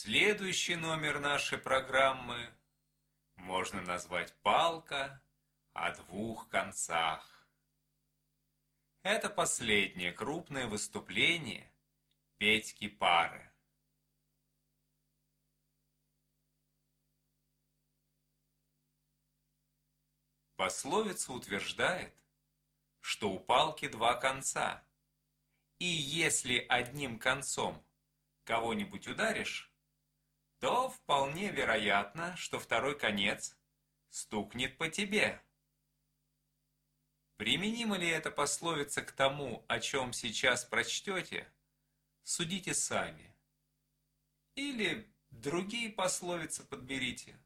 Следующий номер нашей программы можно назвать «Палка о двух концах». Это последнее крупное выступление Петьки Пары. Пословица утверждает, что у палки два конца, и если одним концом кого-нибудь ударишь, то вполне вероятно, что второй конец стукнет по тебе. Применима ли эта пословица к тому, о чем сейчас прочтете, судите сами. Или другие пословицы подберите.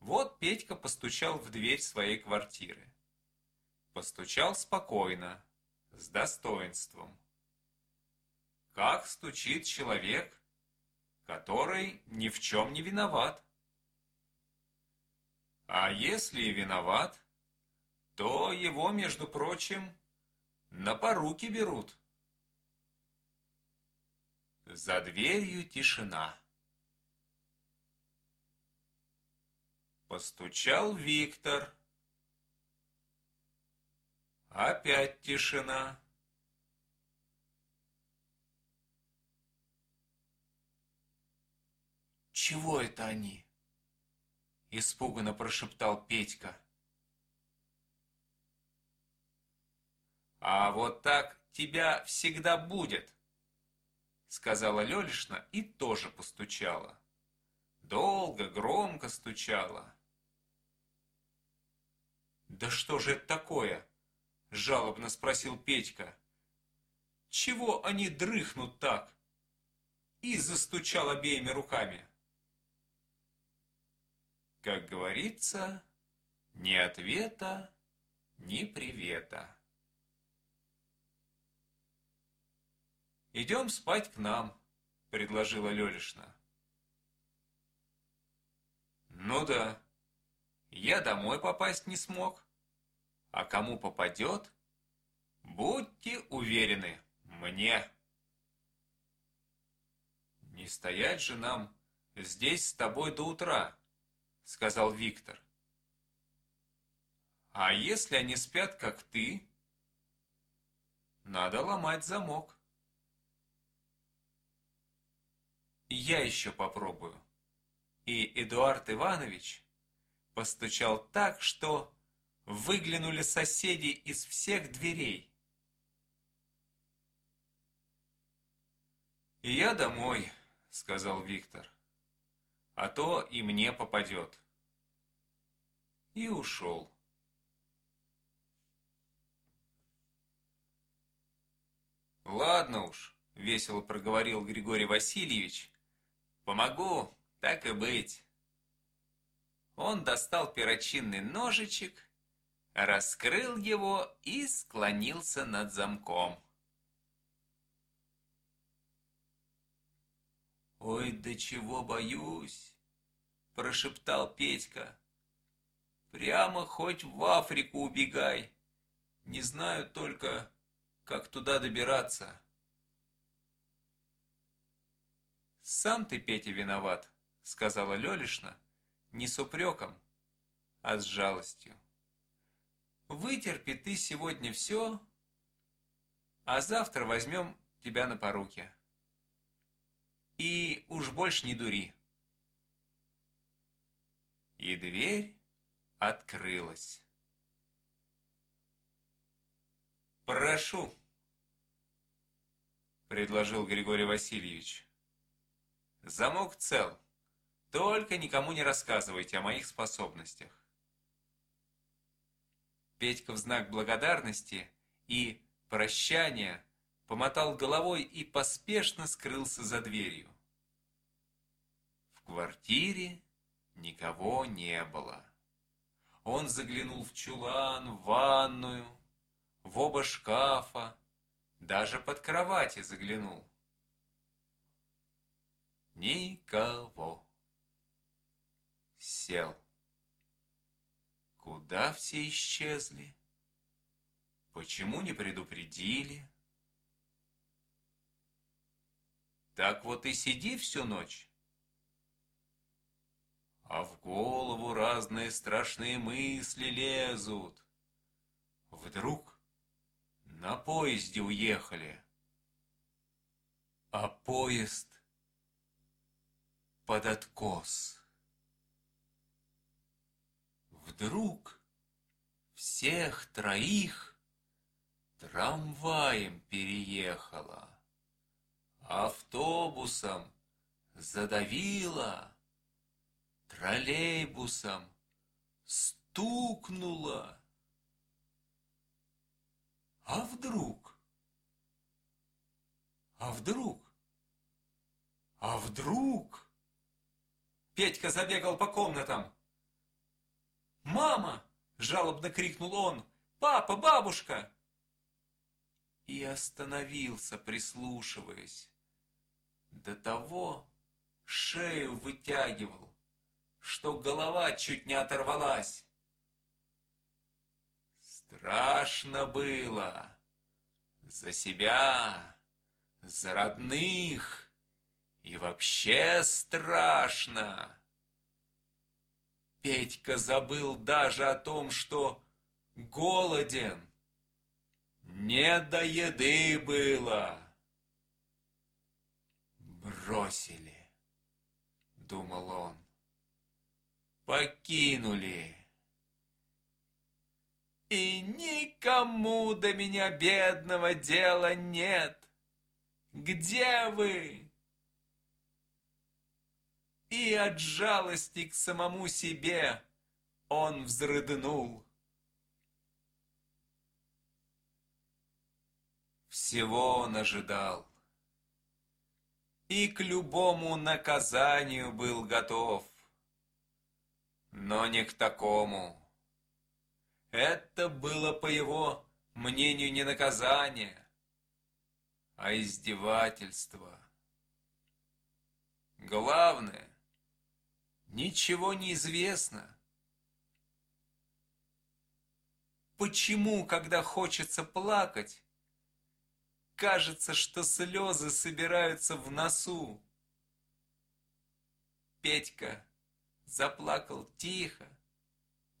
Вот Петька постучал в дверь своей квартиры. Постучал спокойно, с достоинством. Как стучит человек, который ни в чем не виноват. А если и виноват, то его, между прочим, на поруки берут. За дверью тишина. Постучал Виктор. Опять тишина. «Чего это они?» Испуганно прошептал Петька. «А вот так тебя всегда будет», сказала Лёлишна и тоже постучала. Долго, громко стучала. «Да что же это такое?» – жалобно спросил Петька. «Чего они дрыхнут так?» И застучал обеими руками. Как говорится, ни ответа, ни привета. «Идем спать к нам», — предложила Лёлишна. «Ну да, я домой попасть не смог. А кому попадет, будьте уверены, мне». «Не стоять же нам здесь с тобой до утра», — сказал Виктор. «А если они спят, как ты?» «Надо ломать замок». я еще попробую. И Эдуард Иванович постучал так, что выглянули соседи из всех дверей. «Я домой», — сказал Виктор, — «а то и мне попадет». И ушел. «Ладно уж», — весело проговорил Григорий Васильевич, Помогу, так и быть. Он достал перочинный ножичек, раскрыл его и склонился над замком. «Ой, да чего боюсь!» – прошептал Петька. «Прямо хоть в Африку убегай. Не знаю только, как туда добираться». «Сам ты, Петя, виноват», — сказала Лёлишна, не с упреком, а с жалостью. «Вытерпи ты сегодня все, а завтра возьмем тебя на поруки. И уж больше не дури». И дверь открылась. «Прошу», — предложил Григорий Васильевич. Замок цел. Только никому не рассказывайте о моих способностях. Петька в знак благодарности и прощания помотал головой и поспешно скрылся за дверью. В квартире никого не было. Он заглянул в чулан, в ванную, в оба шкафа, даже под кровати заглянул. Никого. Сел. Куда все исчезли? Почему не предупредили? Так вот и сиди всю ночь. А в голову разные страшные мысли лезут. Вдруг на поезде уехали, а поезд под откос. Вдруг всех троих трамваем переехала, автобусом задавила, троллейбусом стукнула. А вдруг? А вдруг? А вдруг? Петька забегал по комнатам. «Мама!» – жалобно крикнул он. «Папа, бабушка!» И остановился, прислушиваясь. До того шею вытягивал, что голова чуть не оторвалась. Страшно было за себя, за родных, и вообще страшно. Петька забыл даже о том, что голоден. Не до еды было. Бросили, думал он. Покинули. И никому до меня бедного дела нет. Где вы? и от жалости к самому себе он взрыднул. Всего он ожидал и к любому наказанию был готов, но не к такому. Это было, по его мнению, не наказание, а издевательство. Главное, ничего не известно. Почему, когда хочется плакать, кажется, что слезы собираются в носу? Петька заплакал тихо,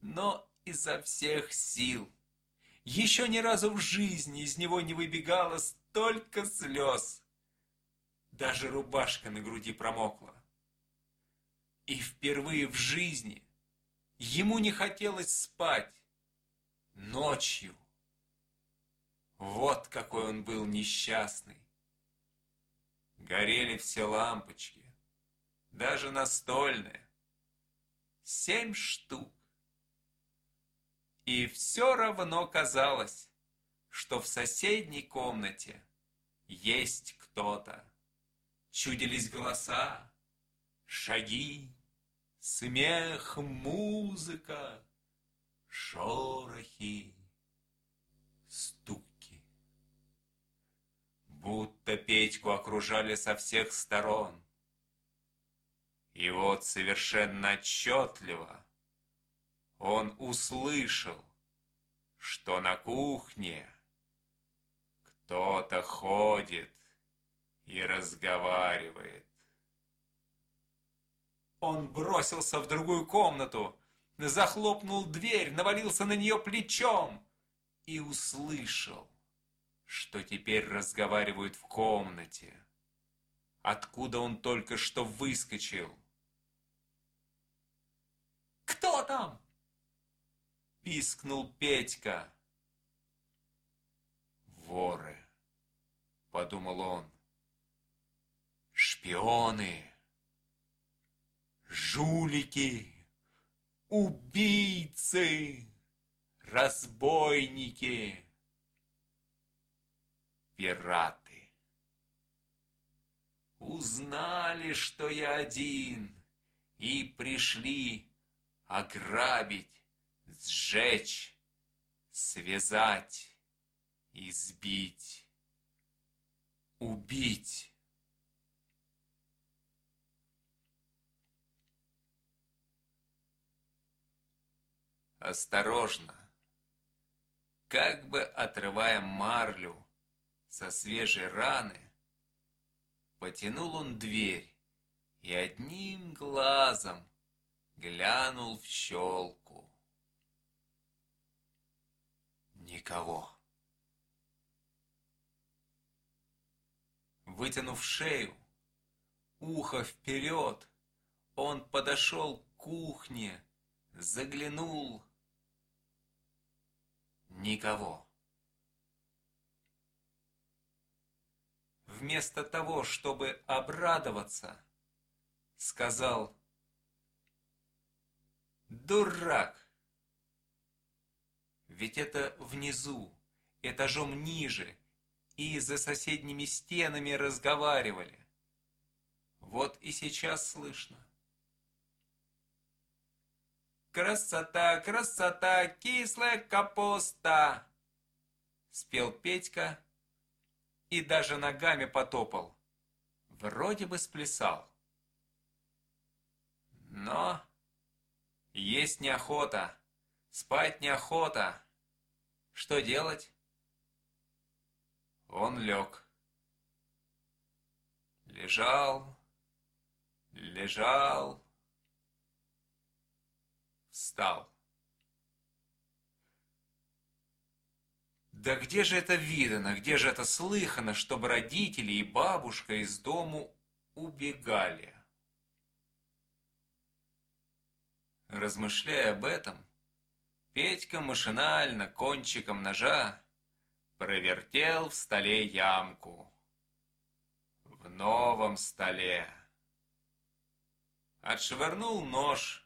но изо всех сил. Еще ни разу в жизни из него не выбегало столько слез. Даже рубашка на груди промокла. И впервые в жизни ему не хотелось спать ночью. Вот какой он был несчастный. Горели все лампочки, даже настольные. Семь штук. И все равно казалось, что в соседней комнате есть кто-то. Чудились голоса, шаги, Смех, музыка, шорохи, Будто Петьку окружали со всех сторон. И вот совершенно отчетливо он услышал, что на кухне кто-то ходит и разговаривает. Он бросился в другую комнату, захлопнул дверь, навалился на нее плечом и услышал, что теперь разговаривают в комнате, откуда он только что выскочил. «Кто там?» – пискнул Петька. «Воры», – подумал он, – «шпионы» жулики, убийцы, разбойники, пираты. Узнали, что я один, и пришли ограбить, сжечь, связать, избить, убить. осторожно, как бы отрывая марлю со свежей раны, Потянул он дверь и одним глазом глянул в щелку. Никого. Вытянув шею, ухо вперед, он подошел к кухне, заглянул. Никого. Вместо того, чтобы обрадоваться, сказал «Дурак!» Ведь это внизу, этажом ниже, и за соседними стенами разговаривали. Вот и сейчас слышно. «Красота, красота, кислая капуста!» Спел Петька и даже ногами потопал. Вроде бы сплясал. Но есть неохота, спать неохота. Что делать? Он лег. Лежал, лежал, встал. Да где же это видано, где же это слыхано, чтобы родители и бабушка из дому убегали? Размышляя об этом, Петька машинально кончиком ножа провертел в столе ямку. В новом столе. Отшвырнул нож,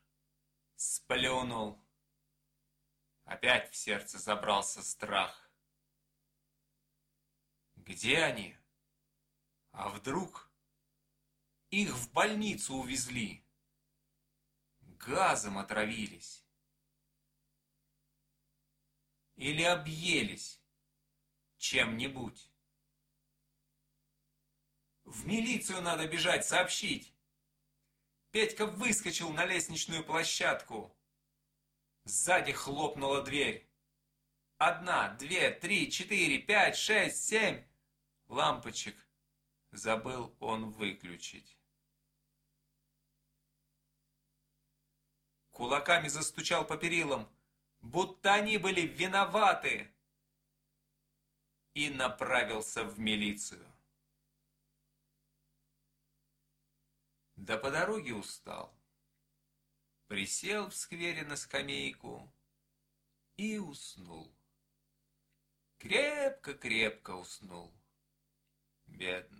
сплюнул. Опять в сердце забрался страх. Где они? А вдруг их в больницу увезли? Газом отравились? Или объелись чем-нибудь? В милицию надо бежать, сообщить. Петька выскочил на лестничную площадку. Сзади хлопнула дверь. Одна, две, три, четыре, пять, шесть, семь. Лампочек забыл он выключить. Кулаками застучал по перилам, будто они были виноваты. И направился в милицию. Да по дороге устал. Присел в сквере на скамейку и уснул. Крепко-крепко уснул. werden.